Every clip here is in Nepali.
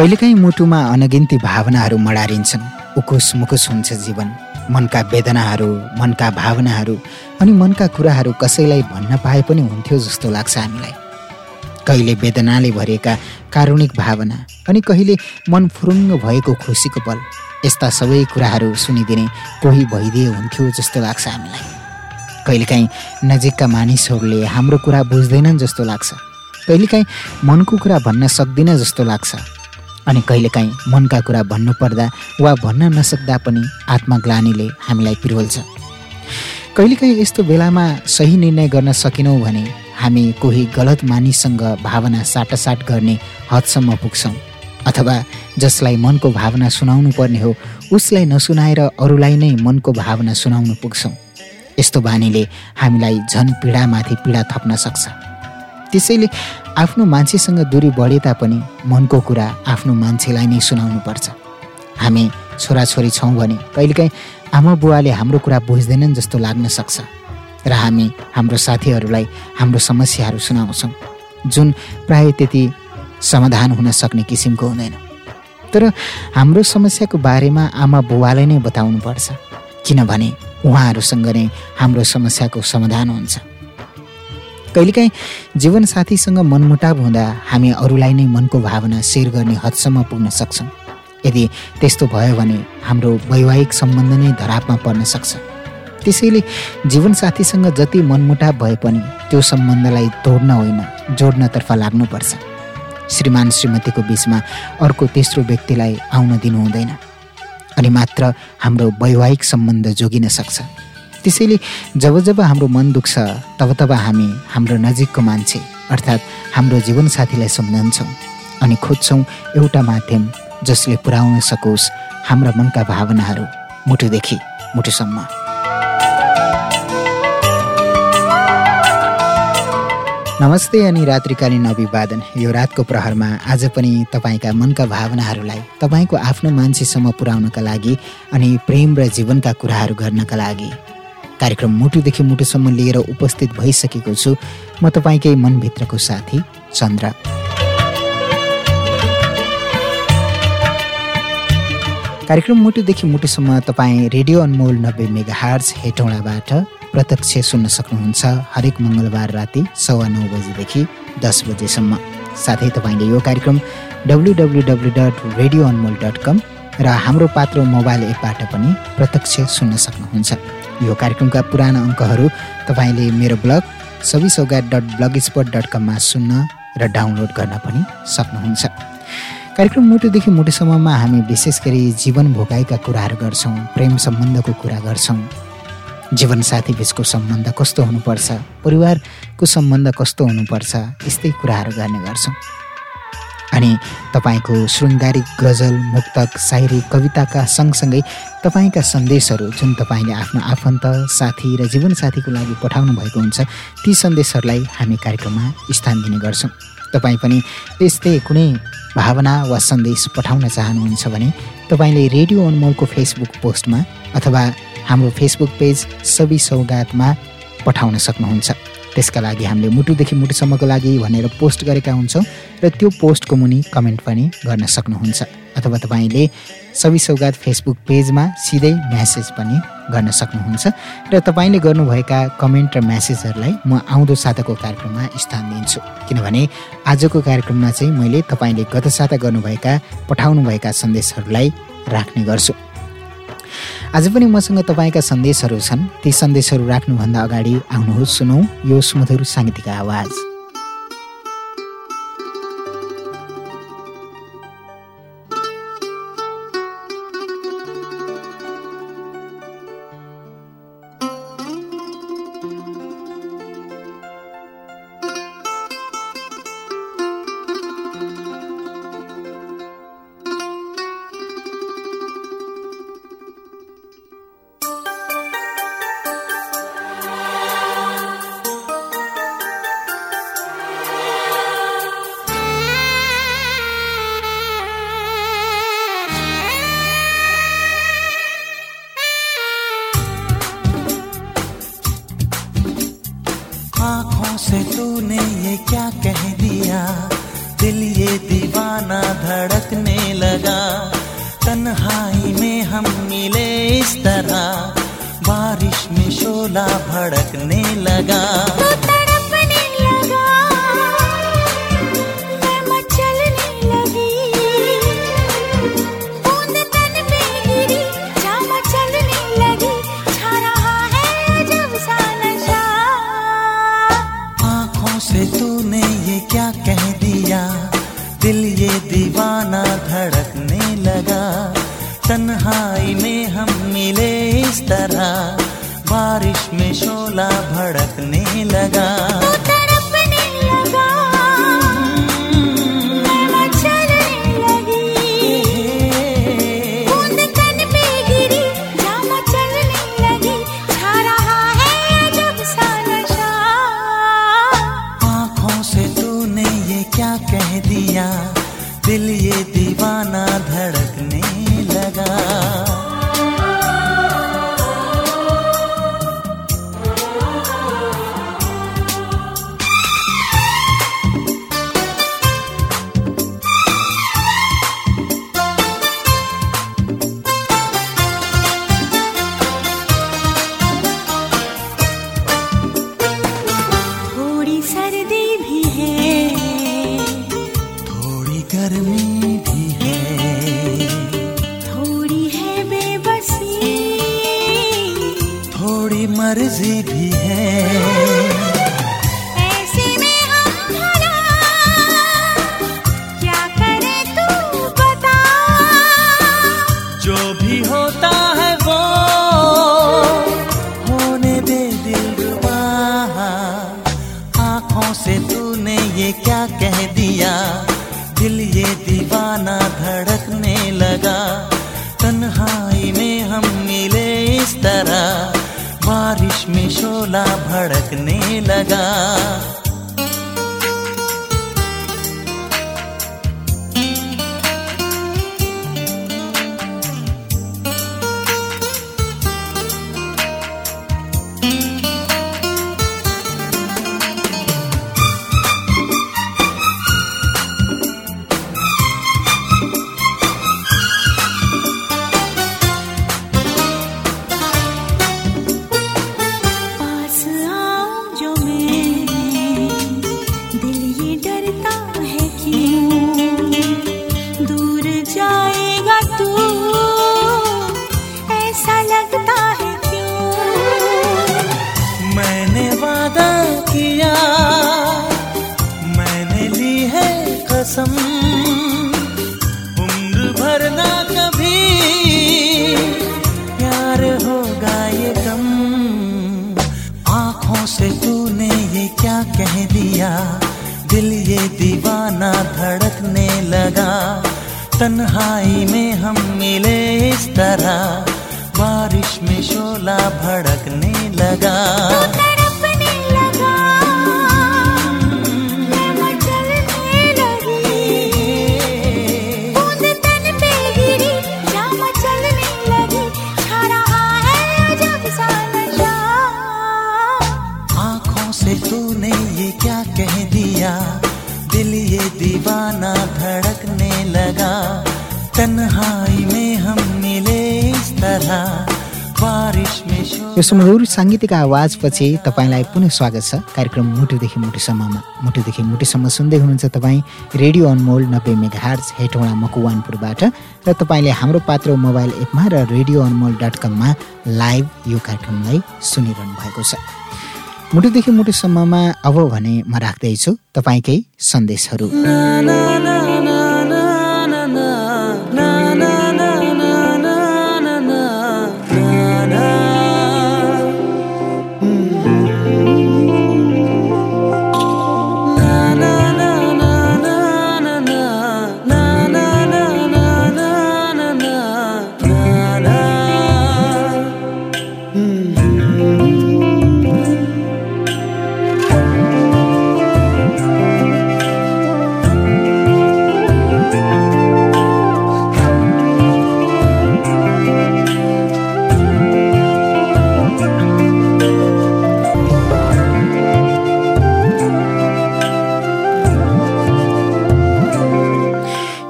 कहिलेकाहीँ मुटुमा अनगिन्ती भावनाहरू मडारिन्छन्। उकुस मुकुस हुन्छ जीवन। मनका वेदनाहरू मनका भावनाहरू अनि मनका कुराहरू कसैलाई भन्न पाए पनि हुन्थ्यो जस्तो लाग्छ हामीलाई। कहिले वेदनाले भरिएका कारुणिक भावना अनि कहिले मन फुरुङ्ग भएको खुसीको पल यस्ता सबै कुराहरू सुनिदिने कोही भइदिए हुन्थ्यो जस्तो लाग्छ हामीलाई। कहिलेकाहीँ नजिकका मानिसहरूले हाम्रो कुरा बुझ्दैनन् जस्तो लाग्छ। कहिलेकाहीँ मनको कुरा भन्न सक्दिनँ जस्तो लाग्छ। अनि कहिलेकाहीँ मनका कुरा भन्नुपर्दा वा भन्न नसक्दा पनि आत्मग्लानीले हामीलाई पिरोल्छ। कहिलेकाहीँ यस्तो बेलामा सही निर्णय गर्न सकेनौँ भने हामी कोही गलत मानिससँग भावना साटासाट गर्ने हदसम्म पुग्छौँ। अथवा जसलाई मनको भावना सुनाउनु पर्ने हो उसलाई नसुनाएर अरूलाई नै मनको भावना सुनाउनु पुग्छौँ। यस्तो बानीले हामीलाई झन पीडामाथि पीडा थप्न सक्छ। त्यसैले आफ्नो मान्छेसँग दूरी बढे तापनि मनको कुरा आफ्नो मान्छेलाई नै सुनाउनु पर्छ हामी छोराछोरी छौँ भने कहिलेकाहीँ आमा बुवाले हाम्रो कुरा बुझ्दैनन् जस्तो लाग्न सक्छ र हामी हाम्रो साथीहरूलाई हाम्रो समस्याहरू सुनाउँछौँ। जुन प्राय त्यति समाधान हुन सक्ने किसिमको हुँदैन। तर हाम्रो समस्याको बारेमा आमा बुवालाई नै बताउनु पर्छ किनभने उहाँहरूसँग नै हाम्रो समस्याको समाधान हुन्छ। कहिलेकाहीँ जीवनसाथीसँग मनमुटाव हुँदा हामी अरूलाई नै मनको भावना सेयर गर्ने हदसम्म पुग्न सक्छौँ। यदि त्यस्तो भयो भने हाम्रो वैवाहिक सम्बन्ध नै धरापमा पर्न सक्छ। त्यसैले जीवनसाथीसँग जति मनमुटाव भए पनि त्यो सम्बन्धलाई तोड्न होइन जोड्नतर्फ लाग्नुपर्छ। श्रीमान श्रीमतीको बिचमा अर्को तेस्रो व्यक्तिलाई आउन दिनु हुँदैन। अनि मात्र हाम्रो वैवाहिक सम्बन्ध जोगिन सक्छ। त्यसैले जब जब हाम्रो मन दुख्छ तब तब हामी हाम्रो नजिकको मान्छे अर्थात् हाम्रो जीवनसाथीलाई सम्झन्छौँ अनि खोज्छौँ एउटा माध्यम जसले पुर्याउन सकोस् हाम्रा मनका भावनाहरू मुटुदेखि मुटुसम्म। नमस्ते अनि रात्रिकालीन अभिवादन। यो रातको प्रहरमा आज पनि तपाईँका मनका भावनाहरूलाई तपाईँको आफ्नो मान्छेसम्म पुर्याउनका लागि अनि प्रेम र जीवनका कुराहरू गर्नका लागि कार्यक्रम मुटुदेखि मुटुसम्म लिएर उपस्थित भइसकेको छु। म तपाईँकै मनभित्रको साथी चन्द्र। कार्यक्रम मुटुदेखि मुटुसम्म तपाईँ रेडियो अनमोल नब्बे मेगा हार्स हेटौँडाबाट प्रत्यक्ष सुन्न सक्नुहुन्छ हरेक मङ्गलबार राति सवा नौ बजीदेखि दस बजेसम्म। साथै तपाईँले यो कार्यक्रम W W dot radio Anmol dot com र हाम्रो पात्रो मोबाइल एपबाट पनि प्रत्यक्ष सुन्न सक्नुहुन्छ। यो कार्यक्रमका पुराना अङ्कहरू तपाईँले मेरो ब्लग सबै सौगात डट ब्लग स्पोर्ट डट कममा सुन्न र डाउनलोड गर्न पनि सक्नुहुन्छ। कार्यक्रम मुटुदेखि मुटुसम्ममा हामी विशेष गरी जीवन भोगाइका कुराहरू गर्छौँ प्रेम सम्बन्धको कुरा गर्छौँ। जीवनसाथी बिचको सम्बन्ध कस्तो हुनुपर्छ परिवारको सम्बन्ध कस्तो हुनुपर्छ यस्तै कुराहरू गर्ने गर्छौँ। अनि तपाईँको शृङ्गारिक गजल मुक्तक सायरी कविताका सँगसँगै तपाईँका सन्देशहरू जुन तपाईँले आफ्नो आफन्त साथी र जीवनसाथीको लागि पठाउनु भएको हुन्छ ती सन्देशहरूलाई हामी कार्यक्रममा स्थान दिने गर्छौँ। तपाईँ पनि यस्तै कुनै भावना वा सन्देश पठाउन चाहनुहुन्छ भने तपाईँले रेडियो अनमोलको फेसबुक पोस्टमा अथवा हाम्रो फेसबुक पेज सबै सौगातमा पठाउन सक्नुहुन्छ। त्यसका लागि हामीले मुटुदेखि मुटुसम्मको लागि भनेर पोस्ट गरेका हुन्छौँ र त्यो पोस्टको मुनि कमेन्ट पनि गर्न सक्नुहुन्छ अथवा तपाईँले सबै सौगात फेसबुक पेजमा सिधै म्यासेज पनि गर्न सक्नुहुन्छ र तपाईँले गर्नुभएका कमेन्ट र म्यासेजहरूलाई म आउँदो साताको कार्यक्रममा स्थान दिन्छु। किनभने आजको कार्यक्रममा चाहिँ मैले तपाईँले गत साता गर्नुभएका पठाउनुभएका सन्देशहरूलाई राख्ने गर्छु। आज पनि मसँग तपाईँका सन्देशहरू छन्। ती सन्देशहरू राख्नुभन्दा अगाडि आउनुहोस् सुनौ यो सुमधुर साङ्गीतिक आवाज। तरह। बारिश में शोला भड़कने लगा। भड़कने लगा। यो सुमधुर साङ्गीतिक आवाजपछि तपाईँलाई पुनः स्वागत छ। कार्यक्रम मुटुदेखि मुटुसम्ममा। मुटुदेखि मुटुसम्म सुन्दै हुनुहुन्छ तपाईँ रेडियो अनमोल नब्बे मेगाहार्ज हेटौँडा मकुवानपुरबाट र तपाईँले हाम्रो पात्र मोबाइल एपमा र रेडियो अनमोल डट कममा लाइभ यो कार्यक्रमलाई सुनिरहनु भएको छ। मुटुदेखि मुटुसम्ममा अब भने म राख्दैछु तपाईँकै सन्देशहरू।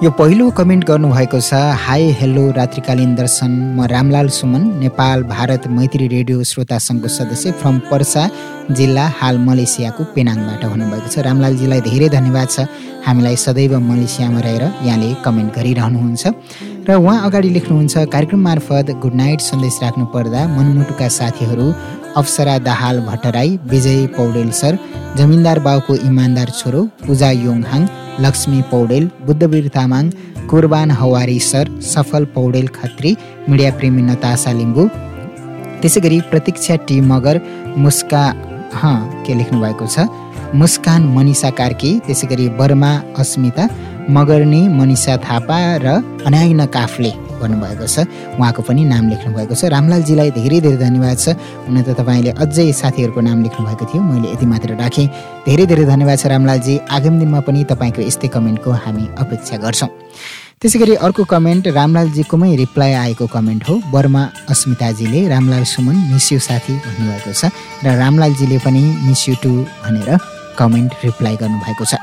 यो पहिलो कमेन्ट गर्नुभएको छ हाई हेलो रात्रिकालीन दर्शन। म रामलाल सुमन नेपाल भारत मैत्री रेडियो श्रोता सङ्घको सदस्य फ्रम पर्सा जिल्ला हाल मलेसियाको पेनाङबाट हुनुभएको छ। रामलालजीलाई धेरै धन्यवाद छ। हामीलाई सदैव मलेसियामा रहेर यहाँले कमेन्ट गरिरहनुहुन्छ। र उहाँ अगाडि लेख्नुहुन्छ कार्यक्रम मार्फत गुड नाइट सन्देश राख्नु पर्दा मनमुटुका साथीहरू अप्सरा दाहाल भट्टराई विजय पौडेल सर जमिनदार बाउको इमान्दार छोरो पूजा योङहाङ लक्ष्मी पौडेल बुद्धवीर तामाङ कुर्बान हवारी सर सफल पौडेल खत्री मिडिया प्रेमी नतासा लिम्बू। त्यसै गरी प्रतीक्षा टी मगर मुस्का के लेख्नु भएको छ? मुस्कान मनिषा कार्की त्यसै गरी बर्मा अस्मिता मगर्नी मनिषा थापा र अनायन काफले। भन्नुभएको छ। उहाँको पनि नाम लेख्नुभएको छ। रामलालजीलाई धेरै धेरै धन्यवाद छ। हुन त तपाईँले अझै साथीहरूको नाम लेख्नुभएको थियो। मैले यति मात्र राखेँ। धेरै धेरै धन्यवाद छ रामलालजी। आगामी दिनमा पनि तपाईँको यस्तै कमेन्टको हामी अपेक्षा गर्छौँ। त्यसै गरी अर्को कमेन्ट रामलालजीकोमै रिप्लाई आएको कमेन्ट हो। बर्मा अस्मिताजीले रामलाल सुमन मिस यु साथी भन्नुभएको छ र रामलालजीले पनि मिस यु टु भनेर कमेन्ट रिप्लाई गर्नुभएको छ।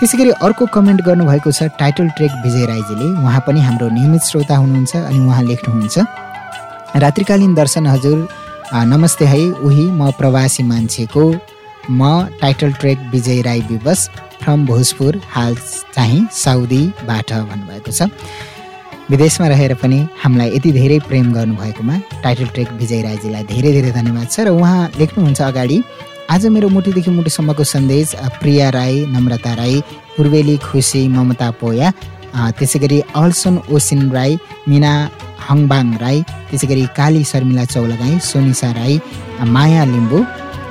त्यसै गरी अर्को कमेन्ट गर्नुभएको छ टाइटल ट्रेक विजय राईजीले। उहाँ पनि हाम्रो नियमित श्रोता हुनुहुन्छ अनि उहाँ लेख्नुहुन्छ। रात्रिकालीन दर्शन हजुर नमस्ते है उही म प्रवासी मान्छेको म टाइटल ट्रेक विजय राई विवश फ्रम भोजपुर हाल चाहिँ साउदीबाट भन्नुभएको छ। विदेशमा रहेर पनि हामीलाई यति धेरै प्रेम गर्नुभएकोमा टाइटल ट्रेक विजय राईजीलाई धेरै धेरै धन्यवाद छ। र उहाँ लेख्नुहुन्छ अगाडि आज मेरो मुटुदेखि मुटुसम्मको सन्देश प्रिया राई नम्रता राई पूर्वेली खुसी ममता पोया त्यसै गरी अल्सन ओसिन राई मिना हङबाङ राई त्यसै गरी काली शर्मिला चौलगाई सोनिसा राई माया लिम्बू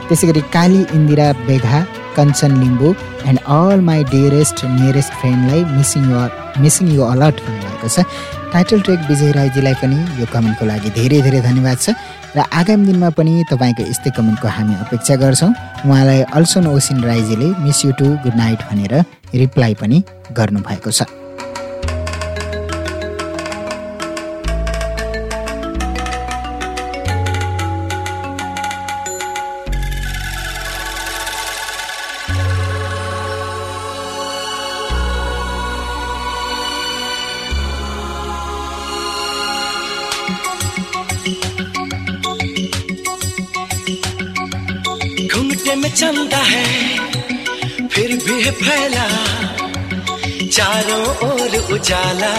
त्यसै गरी Kali Indira Begha Kanchan Limbu and all my dearest nearest फ्रेन्डलाई missing you missing you alert भन्नुभएको छ। टाइटल ट्रेक विजय राईजीलाई पनि यो कमेन्टको लागि धेरै धेरै धन्यवाद छ। र आगामी दिनमा पनि तपाईँको यस्तै कमेन्टको हामी अपेक्षा गर्छौँ। उहाँलाई Alson Osin राईजीले miss you too good night भनेर रिप्लाई पनि गर्नुभएको छ। चारों ओर उजाला।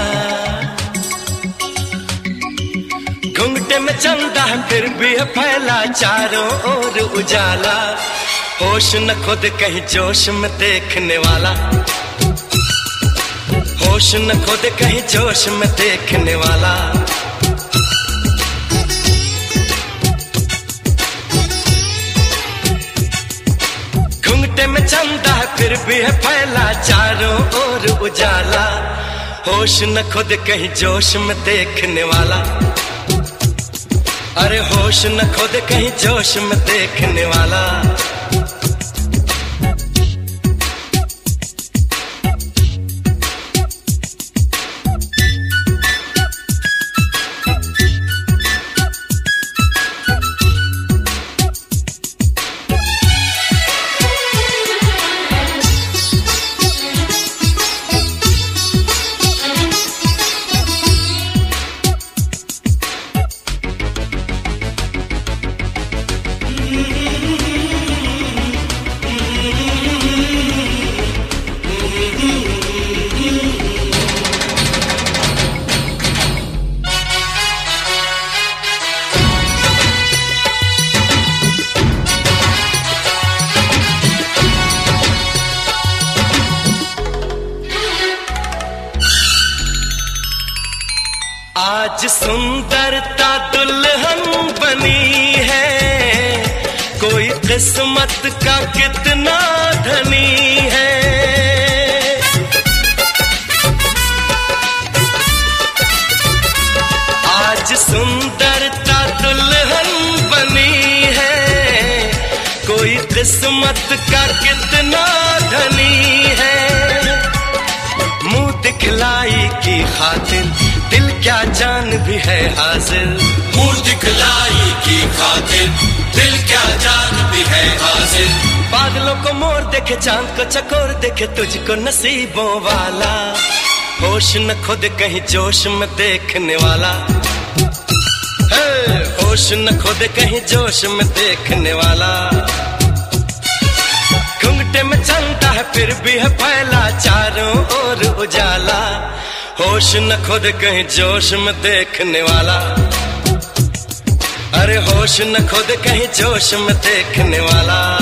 घुंघटे में चंदा, फिर भी फैला चारों ओर उजाला। होश न खुद कहीं जोश में देखने वाला। होश न खुद कहीं जोश में देखने वाला। भी है फैला चारों ओर उजाला। होश न खुद कहीं जोश में देखने वाला। अरे होश न खुद कहीं जोश में देखने वाला। बादलों को मोर देखे, चाँद को चकोर देखे, तुझको नसीबों वाला। होश न खुद कहीं जोश में देखने वाला। होश न खुद कहीं जोश में देखने वाला। घुंघटे में चलता है, फिर भी है फैला चारों ओर उजाला। होश न खुद कहीं जोश में देखने वाला। अरे होश न खुद कहीं जोश में देखने वाला।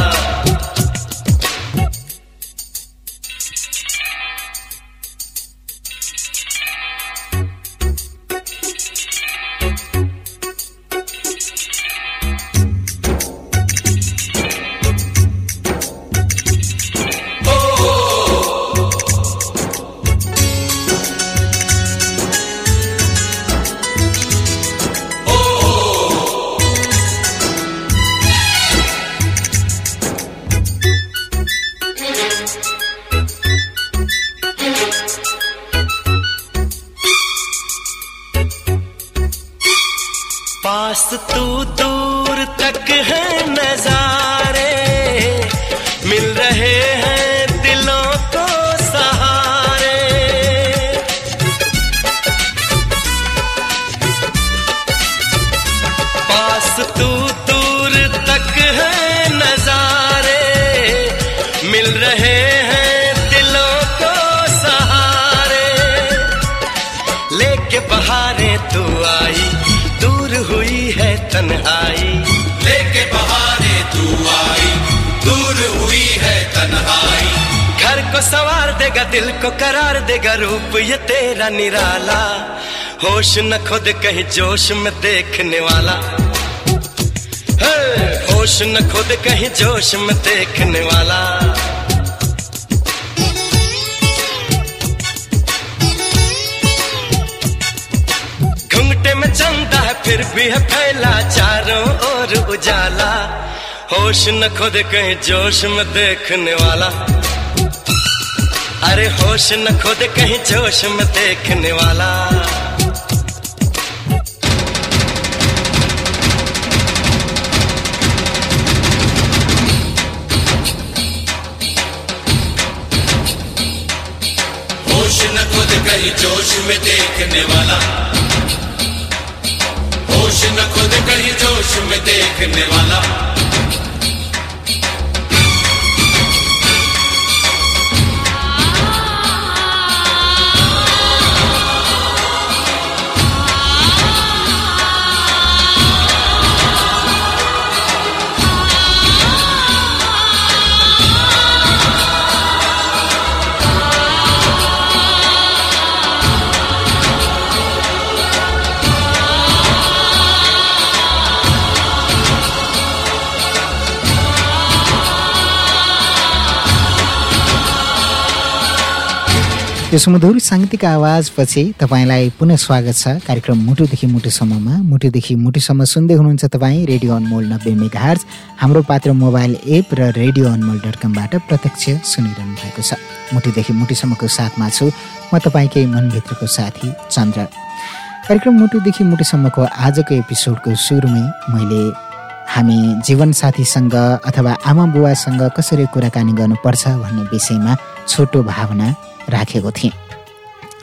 रहे हैं। को सवार देगा, दिल को करार देगा, रूप ये तेरा निराला। होश न खुद कहीं, जोश में देखने वाला। होश न खुद कहीं, जोश में देखने वाला। घुंघटे में चंदा है, फिर भी है फैला चारों ओर उजाला। होश न खुद कहीं, जोश में देखने वाला। अरे होश न खुद कहीं जोश में देखने वाला। होश न खुद कहीं जोश में देखने वाला। होश न खुद कहीं जोश में देखने वाला। यो सुमधुर साङ्गीतिक आवाजपछि तपाईँलाई पुनः स्वागत छ कार्यक्रम मुटुदेखि मुटुसम्ममा। मुटुदेखि मुटुसम्म सुन्दै हुनुहुन्छ तपाईँ रेडियो अनमोल नब्बे megahertz. Hamro Patro mobile app र रेडियो अनमोल डट कमबाट प्रत्यक्ष सुनिरहनु भएको छ। मुटुदेखि मुटुसम्मको साथमा छु म तपाईँकै मनभित्रको साथी चन्द्र। कार्यक्रम मुटुदेखि मुटुसम्मको आजको एपिसोडको सुरुमै मैले हामी जीवनसाथीसँग अथवा आमा बुवासँग कसरी कुराकानी गर्नुपर्छ भन्ने विषयमा छोटो भावना राखेको थिएँ।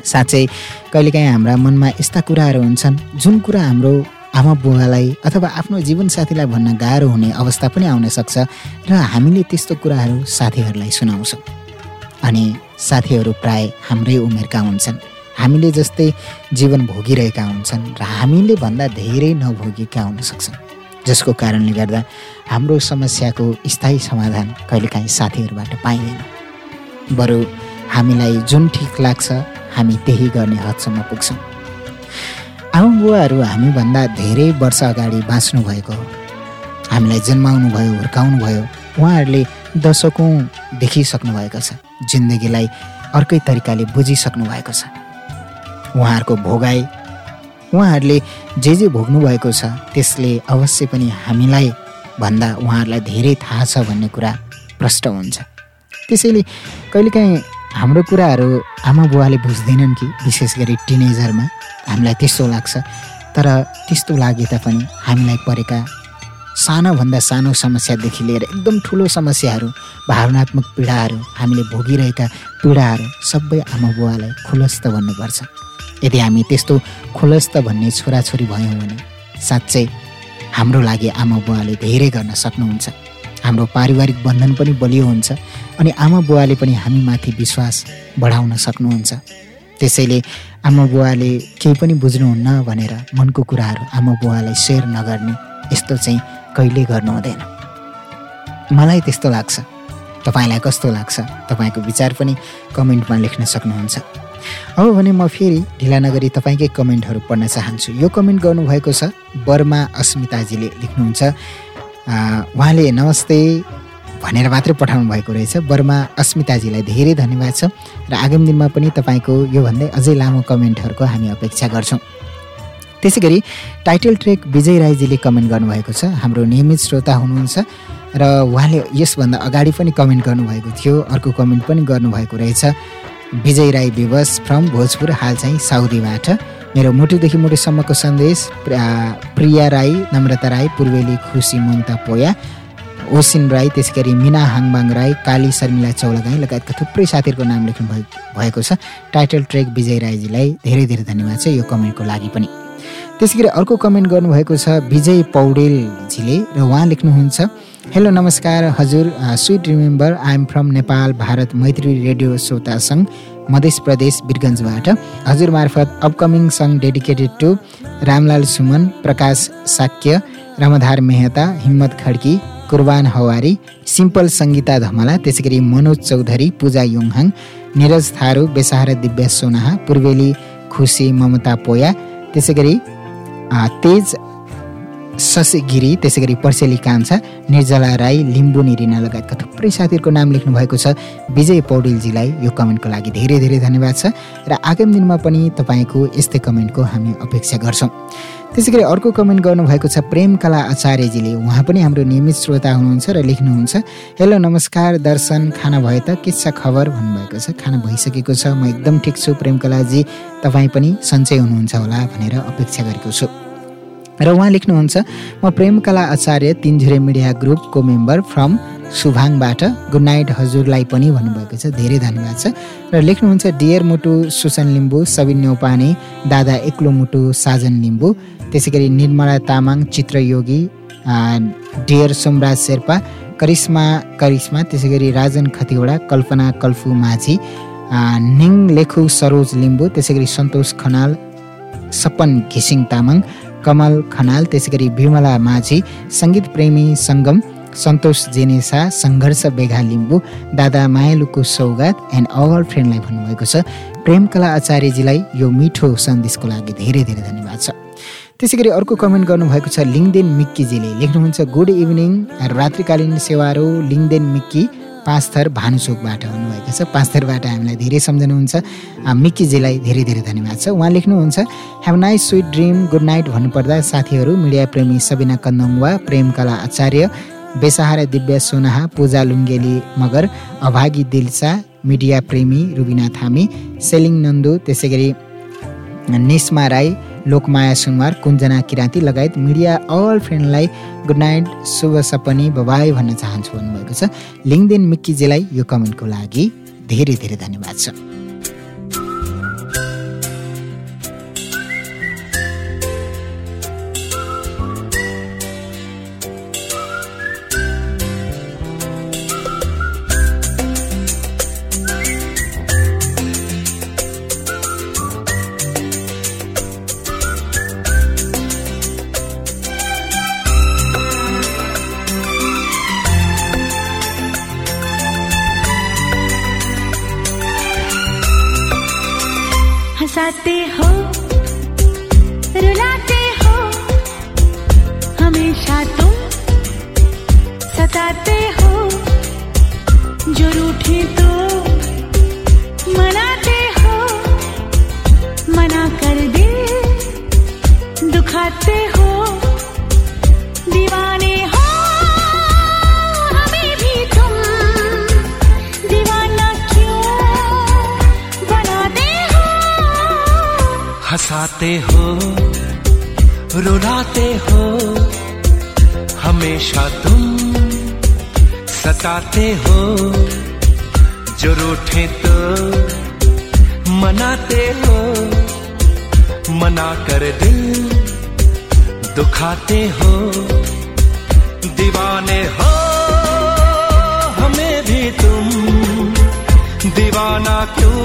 साँच्चै कहिलेकाहीँ हाम्रा मनमा यस्ता कुराहरू हुन्छन् जुन कुरा हाम्रो आमा बुवालाई अथवा आफ्नो जीवनसाथीलाई भन्न गाह्रो हुने अवस्था पनि आउन सक्छ र हामीले त्यस्तो कुराहरू साथीहरूलाई सुनाउँछौँ। अनि साथीहरू प्राय हाम्रै उमेरका हुन्छन्। हामीले जस्तै जीवन भोगिरहेका हुन्छन् र हामीले भन्दा धेरै नभोगेका हुन सक्छन् जसको कारणले गर्दा हाम्रो समस्याको स्थायी समाधान कहिलेकाहीँ साथीहरूबाट पाइँदैन। बरु हामीलाई जुन ठिक लाग्छ हामी त्यही गर्ने हदसम्म पुग्छौँ। आमा बुवाहरू हामीभन्दा धेरै वर्ष अगाडि बाँच्नु भएको हो हामीलाई जन्माउनु भयो हुर्काउनु भयो उहाँहरूले दशकौँ देखिसक्नु भएको छ जिन्दगीलाई अर्कै तरिकाले बुझिसक्नु भएको छ। उहाँहरूको भोगाई उहाँहरूले जे जे भोग्नु भएको छ त्यसले अवश्य पनि हामीलाई भन्दा उहाँहरूलाई धेरै थाहा छ भन्ने कुरा प्रष्ट हुन्छ। त्यसैले कहिलेकाहीँ हाम्रो कुराहरू आमा बुवाले बुझ्दैनन् कि विशेष गरी टिनेजरमा। हामीलाई त्यस्तो लाग्छ। तर त्यस्तो लागे तापनि हामीलाई परेका सानोभन्दा सानो समस्यादेखि लिएर एकदम ठुलो समस्याहरू भावनात्मक पीडाहरू हामीले भोगिरहेका पीडाहरू सबै आमा बुवालाई खुलस्त भन्नुपर्छ। यदि हामी त्यस्तो खुलस्त भन्ने छोराछोरी भयौँ भने साँच्चै हाम्रो लागि आमा बुवाले धेरै गर्न सक्नुहुन्छ। हाम्रो पारिवारिक बन्धन पनि बलियो हुन्छ अनि आमा बुवाले पनि हामीमाथि विश्वास बढाउन सक्नुहुन्छ। त्यसैले आमा बुवाले केही पनि बुझ्नुहुन्न भनेर मनको कुराहरू आमा बुवालाई सेयर नगर्ने यस्तो चाहिँ कहिले गर्नु हुँदैन। मलाई त्यस्तो लाग्छ। तपाईँलाई कस्तो लाग्छ? तपाईँको विचार पनि कमेन्टमा लेख्न सक्नुहुन्छ। अब भने म फेरि ढिला नगरी तपाईँकै कमेन्टहरू पढ्न चाहन्छु। यो कमेन्ट गर्नुभएको छ बर्मा अस्मिताजीले लेख्नुहुन्छ। उहाँले नमस्ते भनेर मात्रै पठाउनु भएको रहेछ। बर्मा अस्मिताजीलाई धेरै धन्यवाद छ र आगामी दिनमा पनि तपाईँको योभन्दै अझै लामो कमेन्टहरूको हामी अपेक्षा गर्छौँ। त्यसै गरी टाइटल ट्रेक विजय राईजीले कमेन्ट गर्नुभएको छ। हाम्रो नियमित श्रोता हुनुहुन्छ र उहाँले यसभन्दा अगाडि पनि कमेन्ट गर्नुभएको थियो। अर्को कमेन्ट पनि गर्नुभएको रहेछ। विजय राई विवश फ्रम भोजपुर हाल चाहिँ साउदीबाट। मेरो मुटुदेखि मुटुसम्मको सन्देश प्रिया राई नम्रता राई पूर्वेली खुसी ममता पोया ओसिन राई त्यसै गरी मिना हाङबाङ राई काली शर्मिला चौलागाई लगायतका थुप्रै साथीहरूको नाम लेख्नु भएको छ। टाइटल ट्रेक विजय राईजीलाई धेरै धेरै धन्यवाद छ यो कमेन्टको लागि पनि। त्यसै गरी अर्को कमेन्ट गर्नुभएको छ विजय पौडेलजीले र उहाँ लेख्नुहुन्छ हेलो नमस्कार हजुर sweet remember I'm from Nepal Bharat Maitri radio Shrota Sangh. Madhya Pradesh वीरगन्जबाट हजुर मार्फत अपकमिङ सङ्ग डेडिकेटेड टु रामलाल सुमन प्रकाश साक्य रामधार मेहता हिम्मत खड्की कुर्बान हवारी सिम्पल सङ्गीता धमला त्यसै गरी मनोज चौधरी पूजा योङहाङ निरज थारू बेसाहारा दिव्य सोनाहा पूर्वेली खुसी ममता पोया त्यसै गरी तेज शशि गिरी त्यसै गरी पर्सेली कान्छा निर्जला राई लिम्बु निरिना लगायतका थुप्रै साथीहरूको नाम लेख्नु भएको छ। विजय पौडेलजीलाई यो कमेन्टको लागि धेरै धेरै धन्यवाद छ र आगामी दिनमा पनि तपाईँको यस्तै कमेन्टको हामी अपेक्षा गर्छौँ। त्यसै गरी अर्को कमेन्ट गर्नुभएको छ प्रेम कला आचार्यजीले। उहाँ पनि हाम्रो नियमित श्रोता हुनुहुन्छ र लेख्नुहुन्छ। हेलो नमस्कार दर्शन खाना भए त? के छ खबर भन्नुभएको छ खाना भइसकेको छ। म एकदम ठिक छु प्रेम कलाजी। तपाईँ पनि सन्चै हुनुहुन्छ होला भनेर अपेक्षा गरेको छु। र उहाँ लेख्नुहुन्छ म प्रेम कला आचार्य तिनझुरे मिडिया ग्रुपको मेम्बर फ्रम सुभाङबाट। गुड नाइट हजुरलाई पनि भन्नुभएको छ धेरै धन्यवाद छ। र लेख्नुहुन्छ डियर मुटु सुसन लिम्बू सबिन न्यौपाने दादा एक्लो मुटु साजन लिम्बू त्यसै गरी निर्मला तामाङ चित्रयोगी डियर सोमराज शेर्पा करिश्मा करिश्मा त्यसै गरी राजन खतिवडा कल्पना कल्फु माझी निङ लेखु सरोज लिम्बू त्यसै गरी सन्तोष खनाल सपन घिसिङ तामाङ कमल खनाल त्यसै विमला माझी सङ्गीत प्रेमी सङ्गम सन्तोष जेनेसा सङ्घर्ष बेघा लिम्बू दादा मायालुको सौगात एन्ड अल फ्रेन्डलाई भन्नुभएको छ। प्रेमकला आचार्यजीलाई यो मिठो सन्देशको लागि धेरै धेरै धन्यवाद छ। त्यसै गरी अर्को कमेन्ट गर्नुभएको छ लिङ्देन मिक्कीजीले। लेख्नुहुन्छ गुड इभिनिङ रात्रिकालीन सेवारो लिङ्देन मिक्की पाँचथर भानुचोकबाट हुनुभएको छ। पाँचथरबाट हामीलाई धेरै सम्झनुहुन्छ। मिक्कीजीलाई धेरै धेरै धन्यवाद छ। उहाँ लेख्नुहुन्छ have nice sweet dream good night भन्नुपर्दा साथीहरू मिडिया प्रेमी सबिना कन्दङवा प्रेमकला आचार्य बेसहारा दिव्य सोनाहा पूजा लुङ्गेली मगर अभागी दिलसा मिडिया प्रेमी रुबिना थामी सेलिङ नन्दु त्यसै गरी निस्मा राई लोकमाया सुनवार कुञ्जना किराँती लगायत मिडिया अल फ्रेन्डलाई गुड नाइट शुभ सपनी बबाई भन्न चाहन्छु भन्नुभएको छ। लिङ्कदेन मिक्कीजीलाई यो कमेन्टको लागि धेरै धेरै धन्यवाद छ। दुखाते हो दीवाने हो हमें भी तुम दीवाना क्यों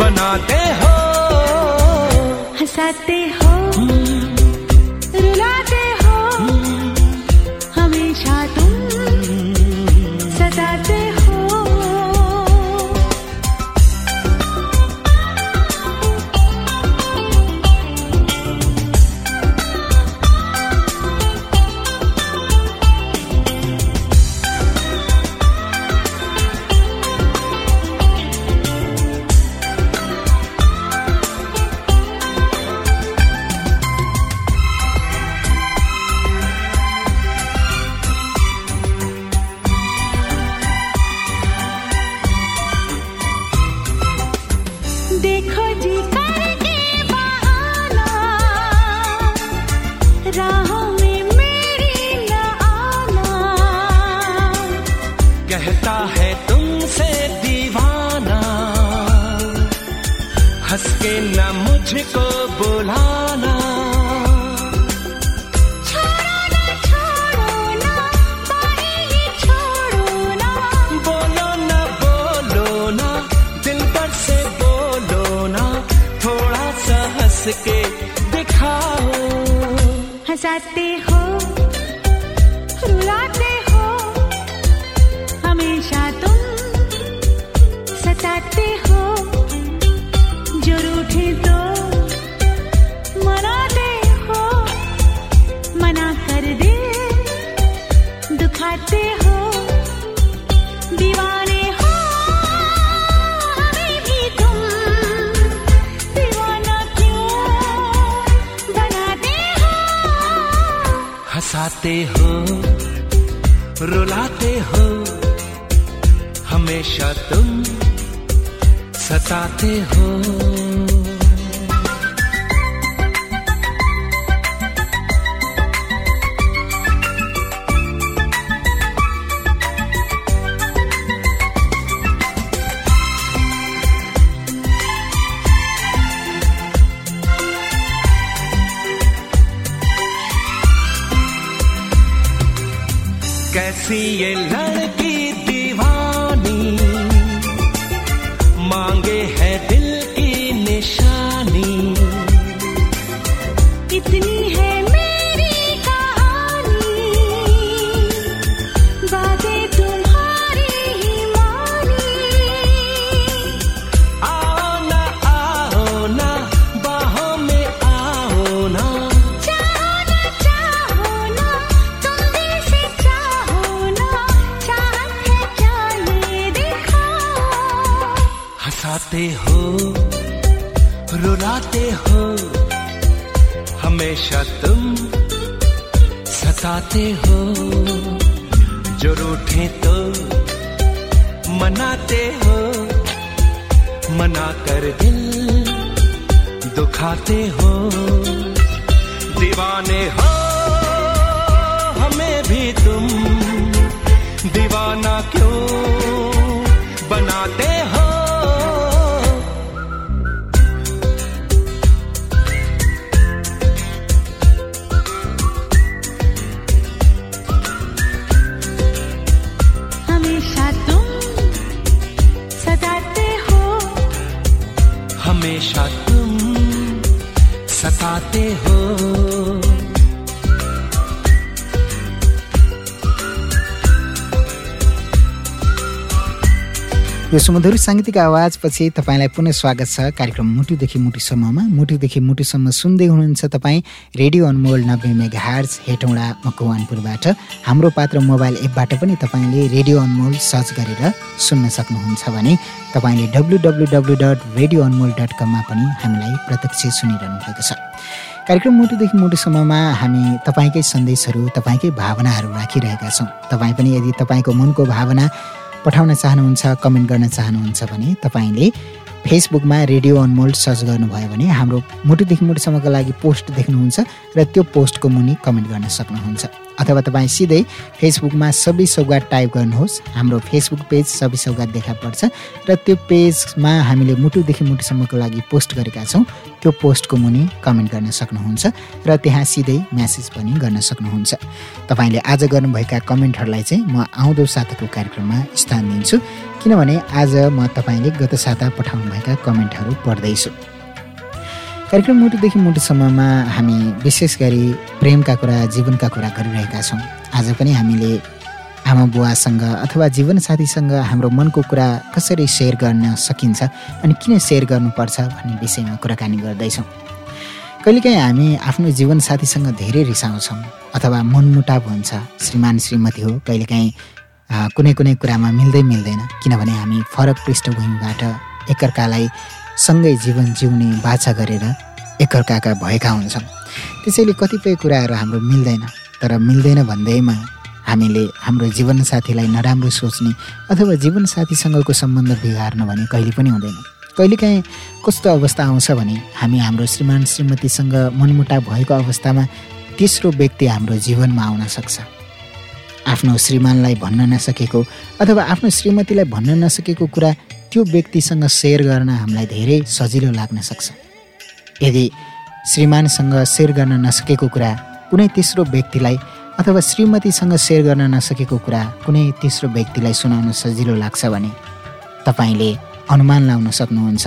बनाते हो? हंसाते हो रुलाते हंसाते हो, रुलाते हो, हमेशा तुम सताते हो। जो रूठे तो मनाते हो, मना कर दिल दुखाते हो। दीवाने हो, हमें भी तुम दीवाना क्यों बनाते सताते हो। यो सुमधुर साङ्गीतिक आवाजपछि तपाईँलाई पुनः स्वागत छ। कार्यक्रम मुटुदेखि मुटुसम्ममा। मुटुदेखि मुटुसम्म सुन्दै हुनुहुन्छ तपाईँ रेडियो अनमोल नब्बे मेगा हार्ज हेटौँडा मकवानपुरबाट। हाम्रो पात्र मोबाइल एपबाट पनि तपाईँले रेडियो अनमोल सर्च गरेर सुन्न सक्नुहुन्छ भने तपाईँले W W W dot radio Anmol dot कममा पनि हामीलाई प्रत्यक्ष सुनिरहनु भएको छ। कार्यक्रम मुटुदेखि मुटुसम्ममा हामी तपाईँकै सन्देशहरू तपाईँकै भावनाहरू राखिरहेका छौँ। तपाईँ पनि यदि तपाईँको मनको भावना पठाउन चाहनुहुन्छ कमेन्ट गर्न चाहनुहुन्छ भने तपाईँले फेसबुकमा रेडियो अनमोल सर्च गर्नुभयो भने हाम्रो मुटुदेखि मुटुसम्मको लागि पोस्ट देख्नुहुन्छ र त्यो पोस्टको मुनि कमेन्ट गर्न सक्नुहुन्छ। अथवा तपाईँ सिधै फेसबुकमा सबै सौगात टाइप गर्नुहोस्। हाम्रो फेसबुक पेज सबै सौगात देखा पर्छ र त्यो पेजमा हामीले मुटुदेखि मुटुसम्मको लागि पोस्ट गरेका छौँ। त्यो पोस्टको मुनि कमेन्ट गर्न सक्नुहुन्छ र त्यहाँ सिधै म्यासेज पनि गर्न सक्नुहुन्छ। तपाईँले आज गर्नुभएका कमेन्टहरूलाई चाहिँ म आउँदो साताको कार्यक्रममा स्थान दिन्छु। किनभने आज म तपाईँले गत साता पठाउनुभएका कमेन्टहरू पढ्दैछु। कार्यक्रम मुटुदेखि मुटुसम्ममा हामी विशेष गरी प्रेमका कुरा जीवनका कुरा गरिरहेका छौँ। आज पनि हामीले आमा बुवासँग अथवा जीवनसाथीसँग हाम्रो मनको कुरा कसरी सेयर गर्न सकिन्छ अनि किन सेयर गर्नुपर्छ भन्ने विषयमा कुराकानी गर्दैछौँ। कहिलेकाहीँ हामी आफ्नो जीवनसाथीसँग धेरै रिसाउँछौँ अथवा मनमुटाव हुन्छ। श्रीमान श्रीमती हो कहिलेकाहीँ कुनै कुनै कुरामा मिल्दै मिल्दैन। किनभने हामी फरक पृष्ठभूमिबाट एकअर्कालाई सँगै जीवन जिउने बाछा गरेर एकअर्काका भएका हुन्छौँ त्यसैले कतिपय कुराहरू हाम्रो मिल्दैन तर मिल्दैन भन्दैमा हामीले हाम्रो जीवनसाथीलाई नराम्रो सोच्ने अथवा जीवनसाथीसँगको सम्बन्ध बिगार्न भने कहिले पनि हुँदैन। कहिलेकाहीँ कस्तो अवस्था आउँछ भने हामी हाम्रो श्रीमान श्रीमतीसँग मनमुटाव भएको अवस्थामा तेस्रो व्यक्ति हाम्रो जीवनमा आउन सक्छ। आफ्नो श्रीमानलाई भन्न नसकेको अथवा आफ्नो श्रीमतीलाई भन्न नसकेको कुरा त्यो व्यक्तिसँग सेयर गर्न हामीलाई धेरै सजिलो लाग्न सक्छ। यदि श्रीमानसँग सेयर गर्न नसकेको कुरा कुनै तेस्रो व्यक्तिलाई अथवा श्रीमतीसँग सेयर गर्न नसकेको कुरा कुनै तेस्रो व्यक्तिलाई सुनाउन सजिलो लाग्छ भने तपाईँले अनुमान लाउन सक्नुहुन्छ।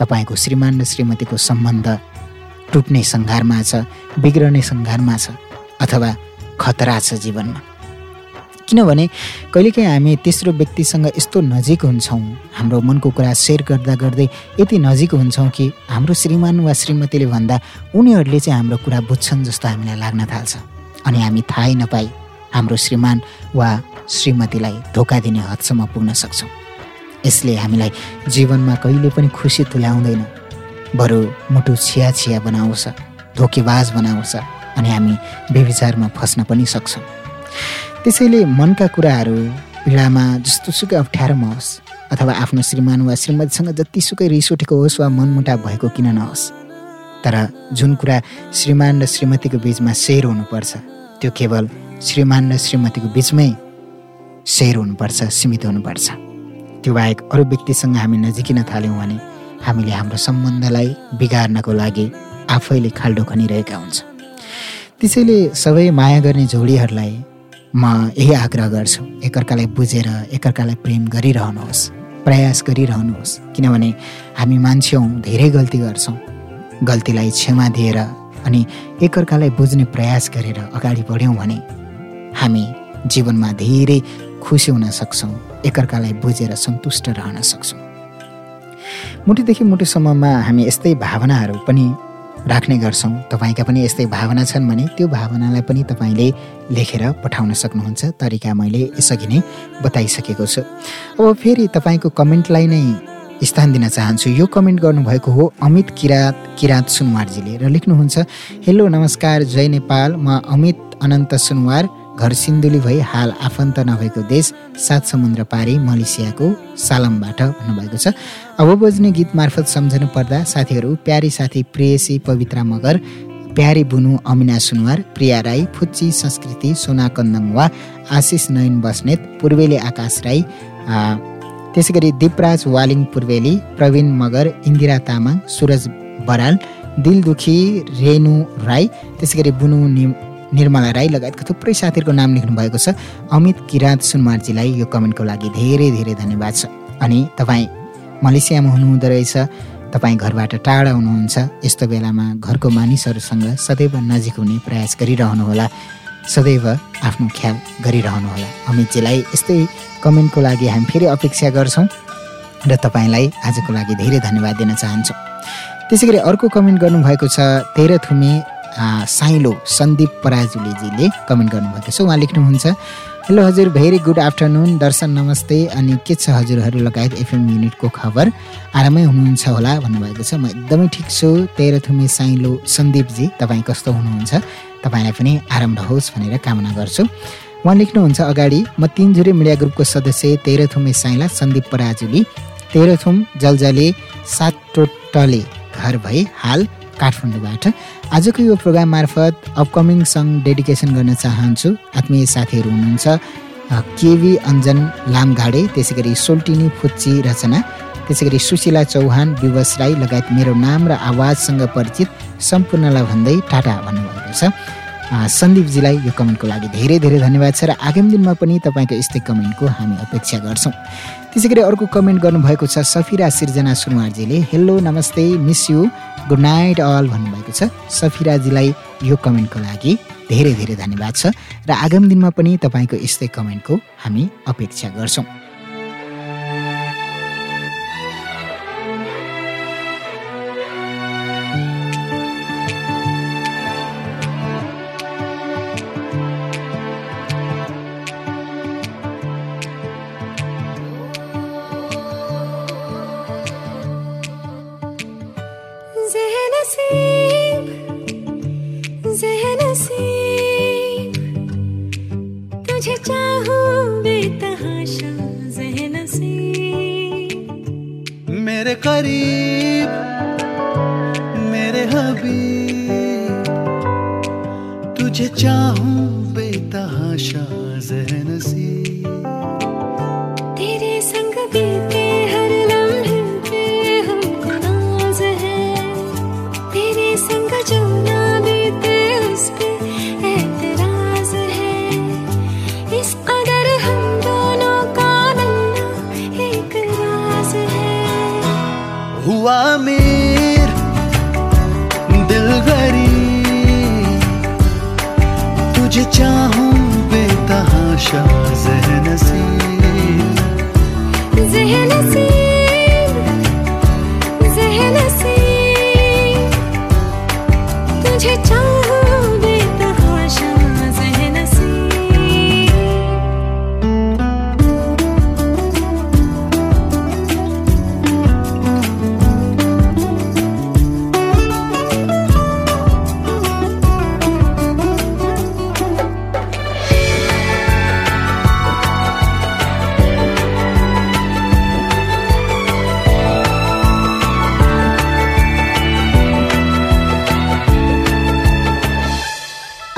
तपाईँको श्रीमान र श्रीमतीको सम्बन्ध टुट्ने सङ्घारमा छ बिग्रने सङ्घारमा छ अथवा खतरा छ जीवनमा। किनभने कहिलेकाहीँ हामी तेस्रो व्यक्तिसँग यस्तो नजिक हुन्छौँ। हाम्रो मनको कुरा सेयर गर्दा गर्दै यति नजिक हुन्छौँ कि हाम्रो श्रीमान वा श्रीमतीले भन्दा उनीहरूले चाहिँ हाम्रो कुरा बुझ्छन् जस्तो हामीलाई लाग्न थाल्छ। अनि हामी थाहै नपाई हाम्रो श्रीमान वा श्रीमतीलाई धोका दिने हदसम्म पुग्न सक्छौँ। यसले हामीलाई जीवनमा कहिले पनि खुसी तुल्याउँदैन। बरु मुटु छिया छिया बनाउँछ धोकेबाज बनाउँछ अनि हामी बेविचारमा फस्न पनि सक्छौँ। त्यसैले मनका कुराहरू पीडामा जस्तोसुकै अप्ठ्यारोमा होस् अथवा आफ्नो श्रीमान वा श्रीमतीसँग जतिसुकै रिस उठेको होस् वा मनमुटाव भएको किन नहोस्। तर जुन कुरा श्रीमान र श्रीमतीको बिचमा सेयर हुनुपर्छ त्यो केवल श्रीमान र श्रीमतीको बिचमै सेयर हुनुपर्छ सीमित हुनुपर्छ। त्यो बाहेक अरू व्यक्तिसँग हामी नजिकिन थाल्यौँ भने हामीले हाम्रो सम्बन्धलाई बिगार्नको लागि आफैले खाल्डो खनिरहेका हुन्छ। त्यसैले सबै माया गर्ने जोडीहरूलाई म यही आग्रह गर्छु एकअर्कालाई बुझेर एकअर्कालाई प्रेम गरिरहनुहोस् प्रयास गरिरहनुहोस् किनभने हामी मान्छे धेरै गल्ती गर्छौँ। गल्तीलाई क्षमा दिएर अनि एकअर्कालाई बुझ्ने प्रयास गरेर अगाडि बढ्यौँ भने हामी जीवनमा धेरै खुसी हुन सक्छौँ एकअर्कालाई बुझेर सन्तुष्ट रहन सक्छौँ। मुटुदेखि मुटुसम्ममा हामी यस्तै भावनाहरू पनि राख्ने गर्छौँ। तपाईँका पनि यस्तै भावना छन् भने त्यो भावनालाई पनि तपाईँले लेखेर पठाउन सक्नुहुन्छ। तरिका मैले यसअघि नै बताइसकेको छु। अब फेरि तपाईँको कमेन्टलाई नै स्थान दिन चाहन्छु। यो कमेन्ट गर्नुभएको हो अमित किरात किरात सुनवारजीले। र लेख्नुहुन्छ हेलो नमस्कार जय नेपाल। म अमित अनन्त सुनवार। घर सिन्धुली भई हाल आफन्त नभएको देश सात समुद्र पारी मलेसियाको सालमबाट भन्नुभएको छ। अब बज्ने गीत मार्फत सम्झनु पर्दा साथीहरू प्यारी साथी प्रेयसी पवित्रा मगर प्यारी बुनु अमिना सुनवार प्रिया राई फुच्ची संस्कृति सोना कन्दङवा आशिष नयन बस्नेत पूर्वेली आकाश राई त्यसै गरी दिपराज वालिङ पूर्वेली प्रवीण मगर इन्दिरा तामाङ सुरज बराल दिल दुखी रेणु राई त्यसै गरी बुनु नि निर्मला राई लगायतका थुप्रै साथीहरूको नाम लेख्नु भएको छ। अमित किराँत सुनमार्जीलाई यो कमेन्टको लागि धेरै धेरै धन्यवाद छ। अनि तपाईँ मलेसियामा हुनुहुँदो रहेछ। तपाईँ घरबाट टाढा हुनुहुन्छ। यस्तो बेलामा घरको मानिसहरूसँग सदैव नजिक हुने प्रयास गरिरहनुहोला। सदैव आफ्नो ख्याल गरिरहनुहोला। अमितजीलाई यस्तै कमेन्टको लागि हामी फेरि अपेक्षा गर्छौँ र तपाईँलाई आजको लागि धेरै धन्यवाद दिन चाहन्छौँ। त्यसै गरी अर्को कमेन्ट गर्नुभएको छ तेह्रथुमे आ, साइलो सन्दीप पराजुलीजीले कमेन्ट गर्नुभएको छ। उहाँ लेख्नुहुन्छ हेलो हजुर भेरी गुड आफ्टरनुन दर्शन नमस्ते अनि के छ हजुरहरू लगायत एफएम युनिटको खबर? आरामै हुनुहुन्छ होला? भन्नुभएको छ। म एकदमै ठिक छु तेह्रथुमे साइलो सन्दीपजी तपाईँ कस्तो हुनुहुन्छ? तपाईँलाई पनि आराम रहोस् भनेर कामना गर्छु। उहाँ लेख्नुहुन्छ अगाडि म तिनझुरे मिडिया ग्रुपको सदस्य तेह्रथुमे साइला सन्दीप पराजुली तेह्रथुम जलजले सात टोटले घर भई हाल काठमाडौँबाट। आजको यो प्रोग्राम मार्फत अपकमिङ सङ्ग डेडिकेसन गर्न चाहन्छु। आत्मीय साथीहरू हुनुहुन्छ केवी अञ्जन लामघाडे त्यसै गरी सोल्टिनी फुच्ची रचना त्यसै गरी सुशीला चौहान विवश राई लगायत मेरो नाम र आवाजसँग परिचित सम्पूर्णलाई भन्दै टाटा भन्नुभएको छ। सन्दीपजीलाई यो कमेन्टको लागि धेरै धेरै धन्यवाद छ र आगामी दिनमा पनि तपाईँको यस्तै कमेन्टको हामी अपेक्षा गर्छौँ। त्यसै गरी अर्को कमेन्ट गर्नुभएको छ सफिरा सिर्जना सुनवारजीले हेलो नमस्ते miss you good night all भन्नुभएको छ। सफिराजीलाई यो कमेन्टको लागि धेरै धेरै धन्यवाद छ र आगामी दिनमा पनि तपाईँको यस्तै कमेन्टको हामी अपेक्षा गर्छौँ। ज़हनसीब तुझे मेरे करीब मेरे हबीब तुझे चाहूँ हमेशा जहन सी जहन सी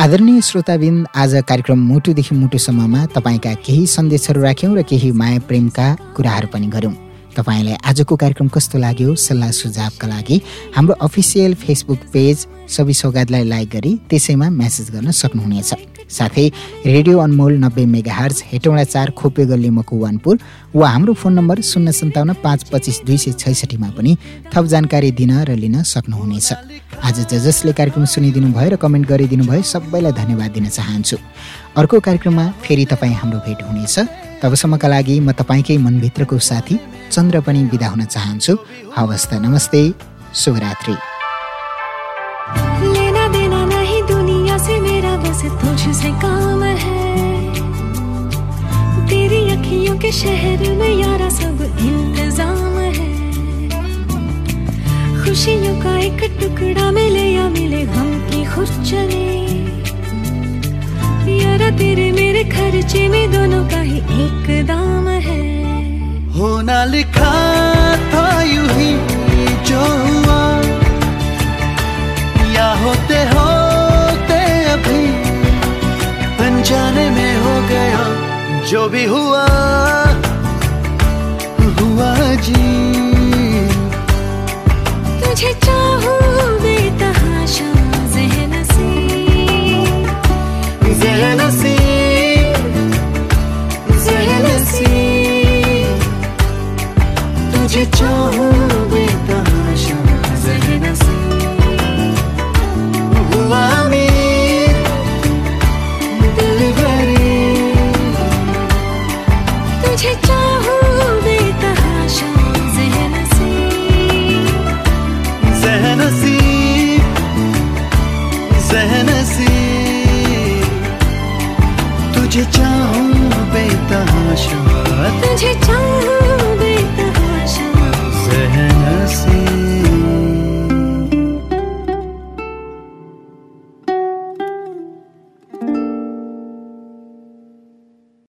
आदरणीय श्रोताबिन आज कार्यक्रम मुटुदेखि मुटुसम्ममा तपाईँका केही सन्देशहरू राख्यौँ र केही माया प्रेमका कुराहरू पनि गऱ्यौँ तपाईँलाई आजको कार्यक्रम कस्तो लाग्यो सल्लाह सुझावका लागि हाम्रो अफिसियल फेसबुक पेज सबै सौगातलाई लाइक गरी त्यसैमा म्यासेज गर्न सक्नुहुनेछ। साथै रेडियो अनमोल नब्बे मेगा हर्ज हेटौँडा चार खोपे गल्ली मकुवानपुर वा हाम्रो फोन नम्बर शून्य सन्ताउन्न पाँच पच्चिस दुई सय छैसठीमा पनि थप जानकारी दिन र लिन सक्नुहुनेछ। आज ज जसले कार्यक्रम सुनिदिनु भयो र कमेन्ट गरिदिनु भयो सबैलाई धन्यवाद दिन चाहन्छु। अर्को कार्यक्रममा फेरि तपाईँ हाम्रो भेट हुनेछ। तबसम्मका लागि म तपाईँकै मनभित्रको साथी चन्द्र पनि बिदा हुन चाहन्छु। हवस् त नमस्ते, शुभरात्रि। के शहर में यारा सब इंतज़ाम है। खुशियों का एक टुकड़ा मिले या मिले गम की खुश चले यारा तेरे खर्चे में दोनों का ही एक दाम है। होना लिखा था यूँ ही जो हुआ। या होते होते अभी अनजाने में हो गया। जो भी हुआ हुआ जी। तुझे चाहूँ बेतहाशा ज़हन से। जहन सी तुझे चाहूँ बेतहाशा हुआ मेरा